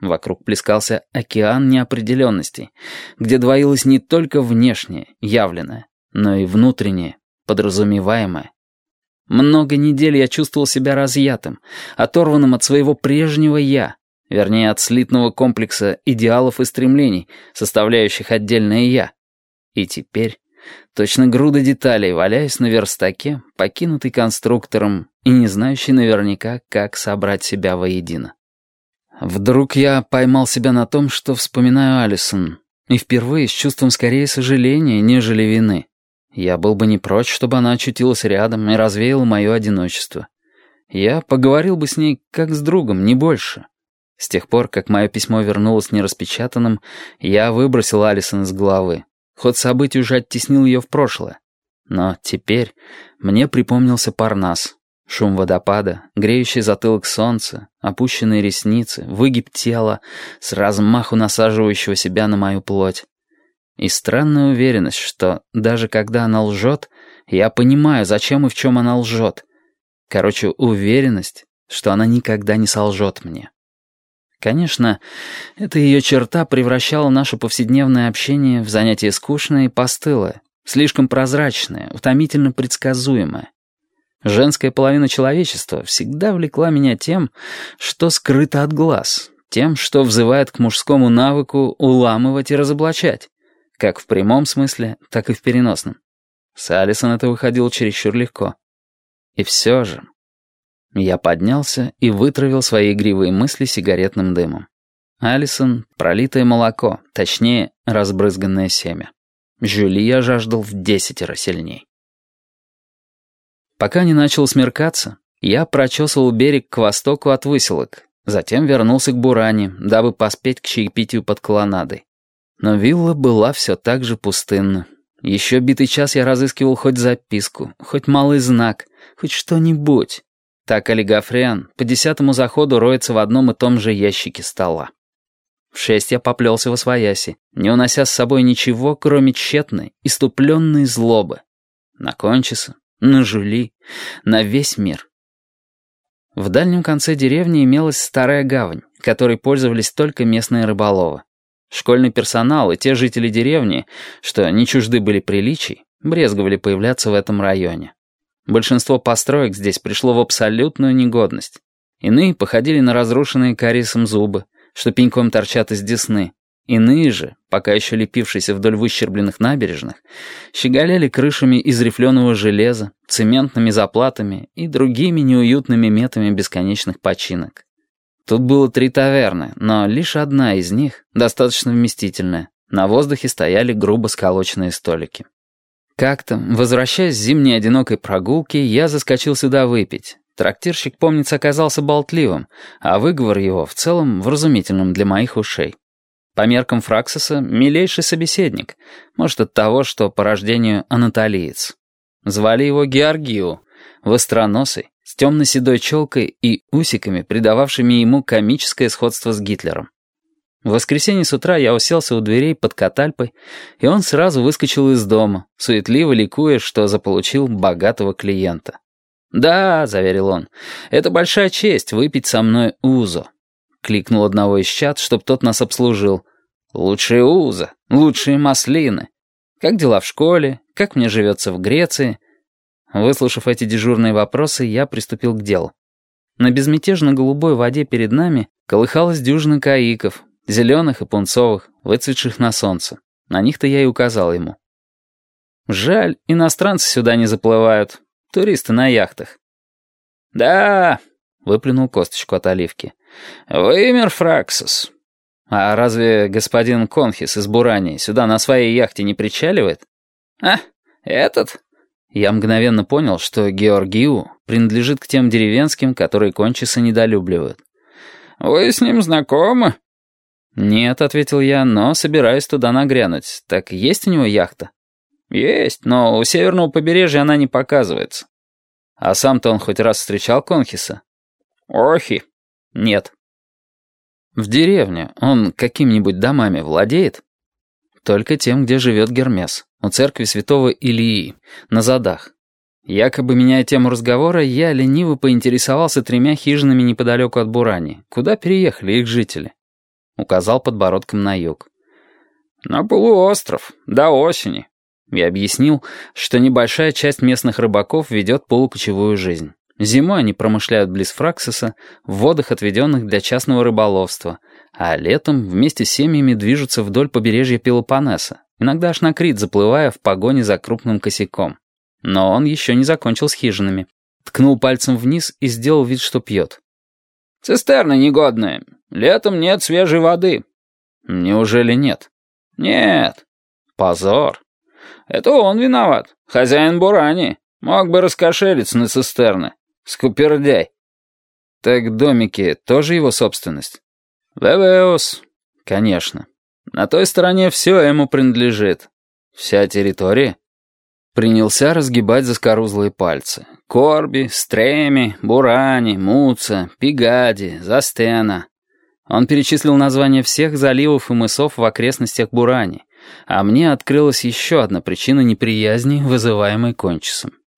Вокруг плескался океан неопределенностей, где двоилось не только внешнее, явленное, но и внутреннее, подразумеваемое. Много недель я чувствовал себя разъятым, оторванным от своего прежнего «я», вернее, от слитного комплекса идеалов и стремлений, составляющих отдельное «я». И теперь, точно груда деталей, валяясь на верстаке, покинутый конструктором и не знающий наверняка, как собрать себя воедино. Вдруг я поймал себя на том, что вспоминаю Алисон, и впервые с чувством скорее сожаления, нежели вины. Я был бы не прочь, чтобы она очутилась рядом и развеяла мое одиночество. Я поговорил бы с ней как с другом, не больше. С тех пор, как мое письмо вернулось нераспечатанным, я выбросил Алисон из головы. Ход событий уже оттеснил ее в прошлое. Но теперь мне припомнился Парнас, Шум водопада, греющий затылок солнца, опущенные ресницы, выгиб тела, с размаху насаживающего себя на мою плоть. И странная уверенность, что даже когда она лжет, я понимаю, зачем и в чем она лжет. Короче, уверенность, что она никогда не солжет мне. Конечно, эта ее черта превращала наше повседневное общение в занятие скучное и постылое, слишком прозрачное, утомительно предсказуемое. Женская половина человечества всегда влекла меня тем, что скрыто от глаз, тем, что взывает к мужскому навыку уламывать и разоблачать, как в прямом смысле, так и в переносном. С Алисон это выходило чересчур легко. И все же... Я поднялся и вытравил свои игривые мысли сигаретным дымом. Алисон — пролитое молоко, точнее, разбрызганное семя. Жюли я жаждал в десятеро сильней. Пока не начал смеркаться, я прочесывал берег к востоку от выселок, затем вернулся к Буране, дабы поспеть к чаепитию под колоннадой. Но вилла была все так же пустынна. Еще битый час я разыскивал хоть записку, хоть малый знак, хоть что-нибудь. Так олигофрен по десятому заходу роется в одном и том же ящике стола. В шесть я поплелся во свояси, не унося с собой ничего, кроме тщетной, иступленной злобы. На кончиса, на Жули, на весь мир. В дальнем конце деревни имелась старая гавань, которой пользовались только местные рыболовы. Школьный персонал и те жители деревни, что не чужды были приличий, брезговали появляться в этом районе. Большинство построек здесь пришло в абсолютную негодность. Иные походили на разрушенные карисом зубы, что пеньком торчат из десны, Иные же, пока еще лепившиеся вдоль выщербленных набережных, щеголяли крышами из рифленого железа, цементными заплатами и другими неуютными метами бесконечных починок. Тут было три таверны, но лишь одна из них, достаточно вместительная, на воздухе стояли грубо сколоченные столики. Как-то, возвращаясь с зимней одинокой прогулки, я заскочил сюда выпить. Трактирщик, помнится, оказался болтливым, а выговор его в целом вразумительным для моих ушей. По меркам Фраксиса, милейший собеседник. Может, от того, что по рождению анатолиец. Звали его Георгию, востроносый, с темно-седой челкой и усиками, придававшими ему комическое сходство с Гитлером. В воскресенье с утра я уселся у дверей под катальпой, и он сразу выскочил из дома, суетливо ликуя, что заполучил богатого клиента. «Да», — заверил он, — «это большая честь выпить со мной узо». Кликнул одного из чат, чтоб тот нас обслужил. Лучшие уза, лучшие маслины. Как дела в школе? Как мне живется в Греции? Выслушав эти дежурные вопросы, я приступил к делу. На безмятежно-голубой воде перед нами колыхалась дюжина каиков, зеленых и пунцовых, выцветших на солнце. На них-то я и указал ему. Жаль, иностранцы сюда не заплывают. Туристы на яхтах. «Да», — выплюнул косточку от оливки. «Вымер Фраксус. А разве господин Конхис из Бурани сюда на своей яхте не причаливает? А, этот? Я мгновенно понял, что Георгию принадлежит к тем деревенским, которые Кончиса недолюбливают. «Вы с ним знакомы?» «Нет», — ответил я, — «но собираюсь туда нагрянуть. Так есть у него яхта?» «Есть, но у северного побережья она не показывается». «А сам-то он хоть раз встречал Конхиса?» «Охи». «Нет». В деревне он какими-нибудь домами владеет? Только тем, где живет Гермес, у церкви святого Илии, на задах. Якобы меняя тему разговора, я лениво поинтересовался тремя хижинами неподалеку от Бурани, куда переехали их жители. указал подбородком на юг. «На полуостров, до осени». Я объяснил, что небольшая часть местных рыбаков ведет полукочевую жизнь. Зимой они промышляют близ Фраксиса, в водах, отведенных для частного рыболовства, а летом вместе с семьями движутся вдоль побережья Пелопоннеса, иногда аж на Крит заплывая в погоне за крупным косяком. Но он еще не закончил с хижинами. Ткнул пальцем вниз и сделал вид, что пьет. «Цистерна негодная. Летом нет свежей воды». «Неужели нет?» «Нет». «Позор». «Это он виноват. Хозяин Бурани. Мог бы раскошелиться на цистерны. Скупердяй». «Так домики тоже его собственность?» «Вевеус». «Конечно. На той стороне все ему принадлежит. Вся территория?» Принялся разгибать заскорузлые пальцы. Корби, Стреми, Бурани, Муца, Пигади, Застена. Он перечислил названия всех заливов и мысов в окрестностях Бурани, а мне открылась еще одна причина неприязни, вызываемой Кончисом.